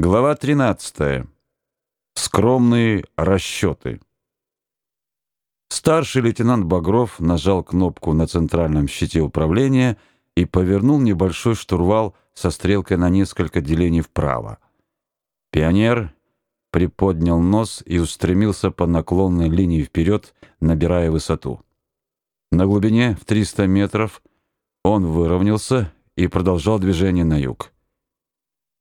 Глава 13. Скромные расчеты. Старший лейтенант Багров нажал кнопку на центральном щите управления и повернул небольшой штурвал со стрелкой на несколько делений вправо. Пионер приподнял нос и устремился по наклонной линии вперед, набирая высоту. На глубине в 300 метров он выровнялся и продолжал движение на юг.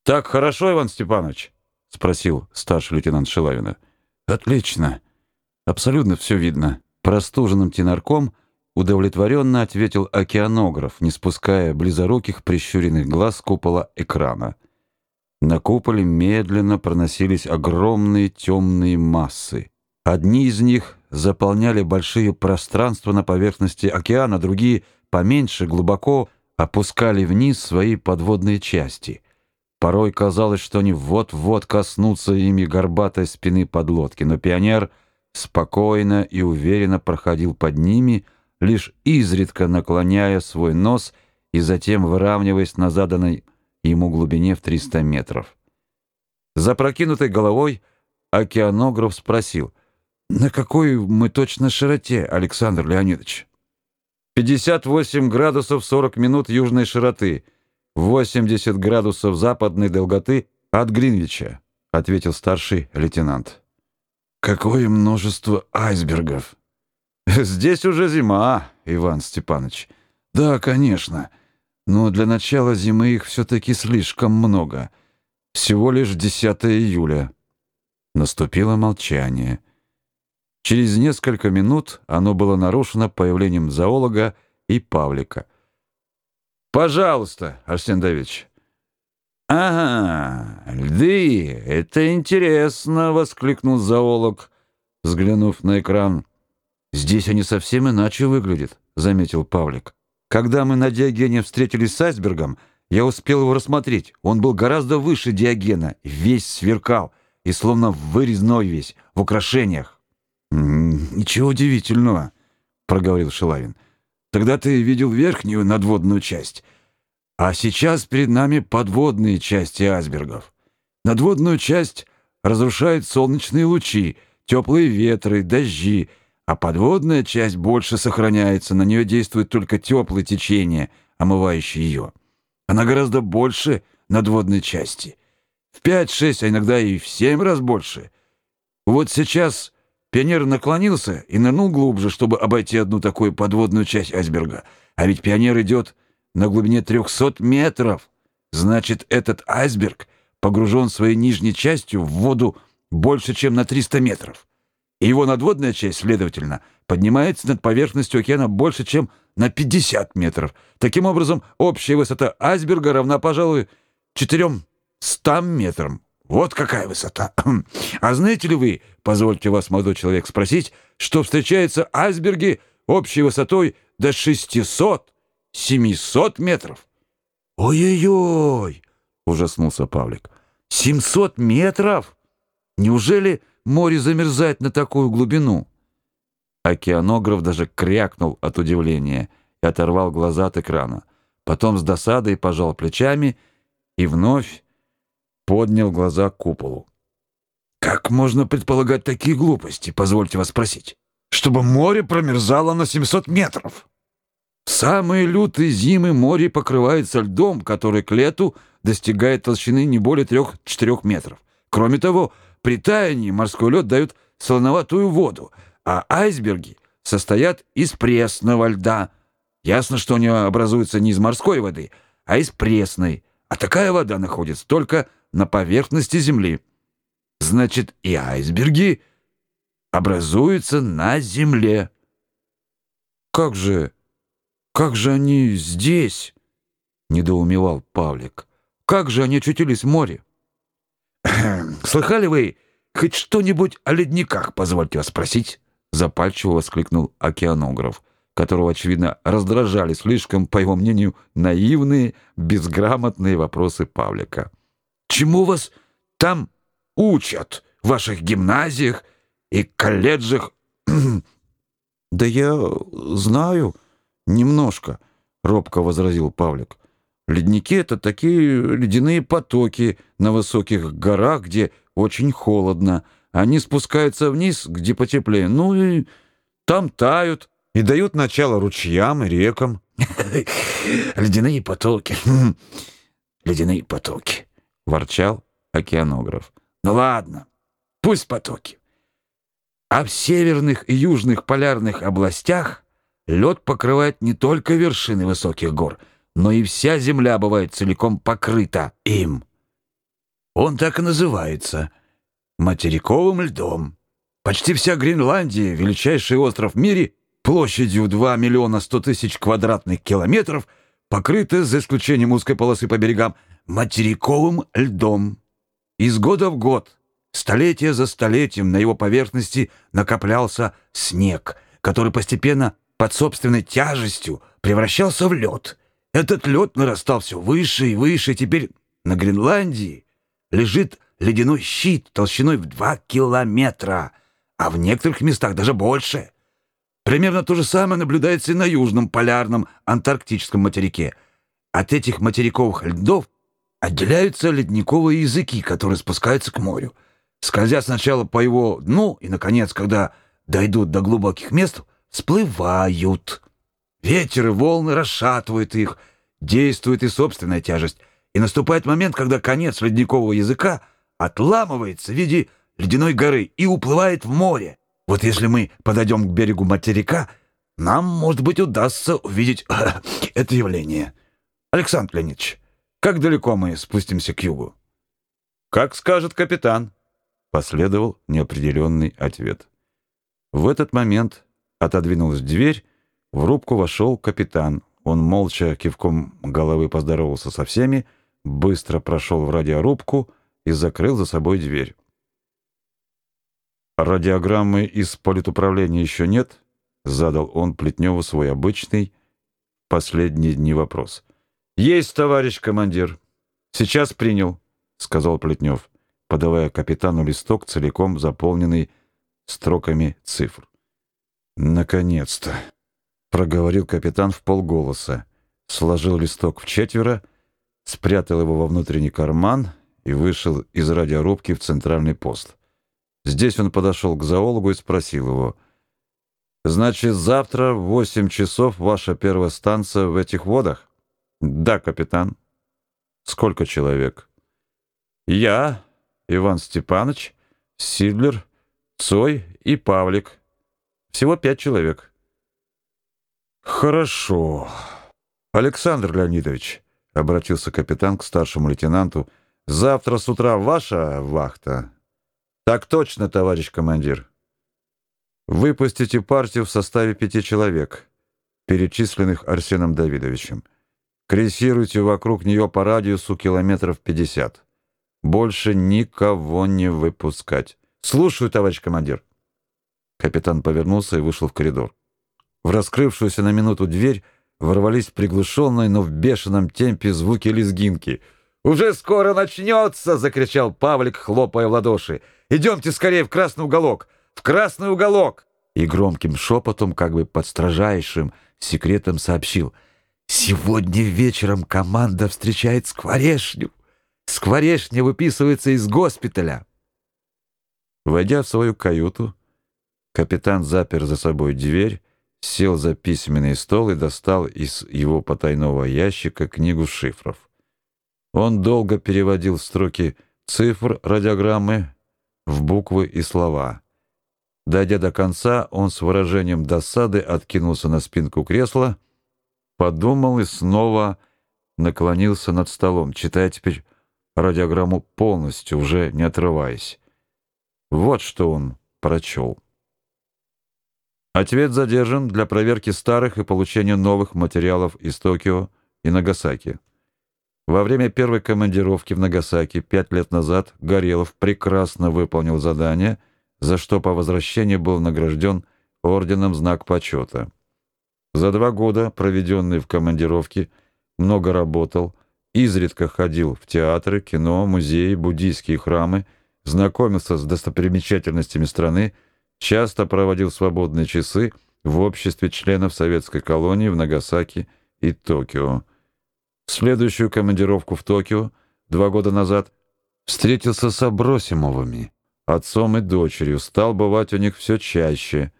Так хорошо, Иван Степанович? спросил старший лейтенант Шилавина. Отлично. Абсолютно все видно. Простуженным тенарком удовлетворенно ответил океанограф, не спуская близоруких прищуренных глаз с купола экрана. На куполе медленно проносились огромные темные массы. Одни из них заполняли большие пространства на поверхности океана, другие поменьше глубоко опускали вниз свои подводные части. Порой казалось, что они вот-вот коснутся ими горбатой спины подлодки, но пионер спокойно и уверенно проходил под ними, лишь изредка наклоняя свой нос и затем выравниваясь на заданной ему глубине в 300 метров. Запрокинутой головой океанограф спросил, «На какой мы точно широте, Александр Леонидович?» «58 градусов 40 минут южной широты», 80 градусов западной долготы от Гринвича, ответил старший лейтенант. Какое множество айсбергов. Здесь уже зима, Иван Степанович. Да, конечно. Но для начала зимы их все таки слишком много. Всего лишь 10 июля. Наступило молчание. Через несколько минут оно было нарушено появлением зоолога и Павлика. Пожалуйста, Арсен Давидович. Ага, льды, это интересно, воскликнул зоолог, взглянув на экран. Здесь они совсем иначе выглядят, заметил Павлик. Когда мы на Диогене встретились с айсбергом, я успел его рассмотреть. Он был гораздо выше Диогена, весь сверкал и словно вырезной весь в украшениях. Ничего удивительного, проговорил Шилавин. Тогда ты видел верхнюю надводную часть, а сейчас перед нами подводные части айсбергов. Надводную часть разрушают солнечные лучи, теплые ветры, дожди, а подводная часть больше сохраняется, на нее действует только теплое течение, омывающее ее. Она гораздо больше надводной части. В 5-6, а иногда и в 7 раз больше. Вот сейчас Пионер наклонился и нырнул глубже, чтобы обойти одну такую подводную часть айсберга. А ведь пионер идет на глубине 300 метров. Значит, этот айсберг погружен своей нижней частью в воду больше, чем на 300 метров. И его надводная часть, следовательно, поднимается над поверхностью океана больше, чем на 50 метров. Таким образом, общая высота айсберга равна, пожалуй, 400 метрам. Вот какая высота. А знаете ли вы, позвольте вас, молодой человек, спросить, что встречаются айсберги общей высотой до 600-700 метров? Ой-ой-ой, ужаснулся Павлик. 700 метров? Неужели море замерзает на такую глубину? Океанограф даже крякнул от удивления и оторвал глаза от экрана. Потом с досадой пожал плечами и вновь поднял глаза к куполу. Как можно предполагать такие глупости, позвольте вас спросить? Чтобы море промерзало на 700 метров. В самые лютые зимы море покрывается льдом, который к лету достигает толщины не более 3-4 метров. Кроме того, при таянии морской лед дает солоноватую воду, а айсберги состоят из пресного льда. Ясно, что они образуются не из морской воды, а из пресной. А такая вода находится только на поверхности Земли. Значит, и айсберги образуются на Земле. Как же, как же они здесь? недоумевал Павлик. Как же они очутились в море? Слыхали вы хоть что-нибудь о ледниках, позвольте вас спросить? запальчиво воскликнул океанограф, которого очевидно раздражали слишком, по его мнению, наивные, безграмотные вопросы Павлика. Чему вас там учат в ваших гимназиях и колледжах? Да я знаю немножко, робко возразил Павлик. Ледники — это такие ледяные потоки на высоких горах, где очень холодно. Они спускаются вниз, где потеплее. Ну и там тают и дают начало ручьям и рекам. Ледяные потоки. Ледяные потоки, ворчал океанограф. Ну ладно, пусть потоки. А в северных и южных полярных областях лед покрывает не только вершины высоких гор, но и вся земля бывает целиком покрыта им. Он так и называется — материковым льдом. Почти вся Гренландия, величайший остров в мире, площадью 2 миллиона 100 тысяч квадратных километров, покрыта, за исключением узкой полосы по берегам, материковым льдом. Из года в год, столетие за столетием на его поверхности накоплялся снег, который постепенно под собственной тяжестью превращался в лед. Этот лед нарастал все выше и выше, и теперь на Гренландии лежит ледяной щит толщиной в два километра, а в некоторых местах даже больше. Примерно то же самое наблюдается и на южном полярном антарктическом материке. От этих материковых льдов отделяются ледниковые языки, которые спускаются к морю. Скользя сначала по его дну и, наконец, когда дойдут до глубоких мест, всплывают. Ветер и волны расшатывают их, действует и собственная тяжесть. И наступает момент, когда конец ледникового языка отламывается в виде ледяной горы и уплывает в море. Вот если мы подойдем к берегу материка, нам, может быть, удастся увидеть это явление. Александр Леонидович, как далеко мы спустимся к югу? Как скажет капитан, последовал неопределенный ответ. В этот момент отодвинулась дверь, в рубку вошел капитан. Он молча кивком головы поздоровался со всеми, быстро прошел в радиорубку и закрыл за собой дверь. «Радиограммы из политуправления еще нет?» — задал он Плетневу свой обычный последние дни вопрос. «Есть, товарищ командир. Сейчас принял», — сказал Плетнев, подавая капитану листок, целиком заполненный строками цифр. «Наконец-то!» — проговорил капитан в полголоса, сложил листок в четверо, спрятал его во внутренний карман и вышел из радиорубки в центральный пост. Здесь он подошел к зоологу и спросил его. «Значит, завтра в восемь часов ваша первая станция в этих водах?» «Да, капитан». «Сколько человек?» «Я, Иван Степанович, Сидлер, Цой и Павлик. Всего пять человек». «Хорошо. Александр Леонидович», — обратился капитан к старшему лейтенанту, — «завтра с утра ваша вахта?» Так точно, товарищ командир. Выпустите партию в составе пяти человек, перечисленных Арсеном Давидовичем. Крейсируйте вокруг нее по радиусу километров 50. Больше никого не выпускать. Слушаю, товарищ командир. Капитан повернулся и вышел в коридор. В раскрывшуюся на минуту дверь ворвались приглушенные, но в бешеном темпе звуки лезгинки. «Уже скоро начнется!» — закричал Павлик, хлопая в ладоши. Идемте скорее в красный уголок! В красный уголок!» И громким шепотом, как бы под строжайшим секретом сообщил. «Сегодня вечером команда встречает Скворешню. Скворешня выписывается из госпиталя». Войдя в свою каюту, капитан запер за собой дверь, сел за письменный стол и достал из его потайного ящика книгу шифров. Он долго переводил строки цифр радиограммы, в буквы и слова. Дойдя до конца, он с выражением досады откинулся на спинку кресла, подумал и снова наклонился над столом, читая теперь радиограмму полностью, уже не отрываясь. Вот что он прочел. Ответ задержан для проверки старых и получения новых материалов из Токио и Нагасаки. Во время первой командировки в Нагасаки пять лет назад Горелов прекрасно выполнил задание, за что по возвращении был награжден орденом Знак почета. За два года, проведенные в командировке, много работал, изредка ходил в театры, кино, музеи, буддийские храмы, знакомился с достопримечательностями страны, часто проводил свободные часы в обществе членов советской колонии в Нагасаки и Токио. В следующую командировку в Токио два года назад встретился с Абросимовыми, отцом и дочерью, стал бывать у них все чаще.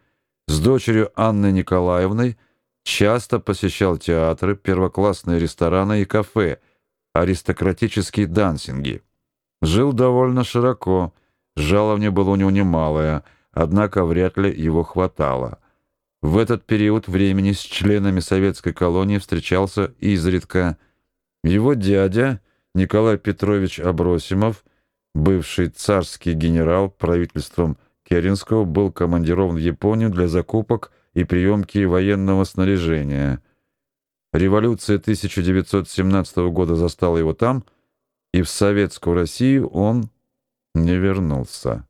С дочерью Анной Николаевной часто посещал театры, первоклассные рестораны и кафе, аристократические дансинги. Жил довольно широко, жалование было у него немалое, однако вряд ли его хватало. В этот период времени с членами советской колонии встречался изредка. Его дядя Николай Петрович Абросимов, бывший царский генерал правительством Керенского, был командирован в Японию для закупок и приемки военного снаряжения. Революция 1917 года застала его там, и в советскую Россию он не вернулся.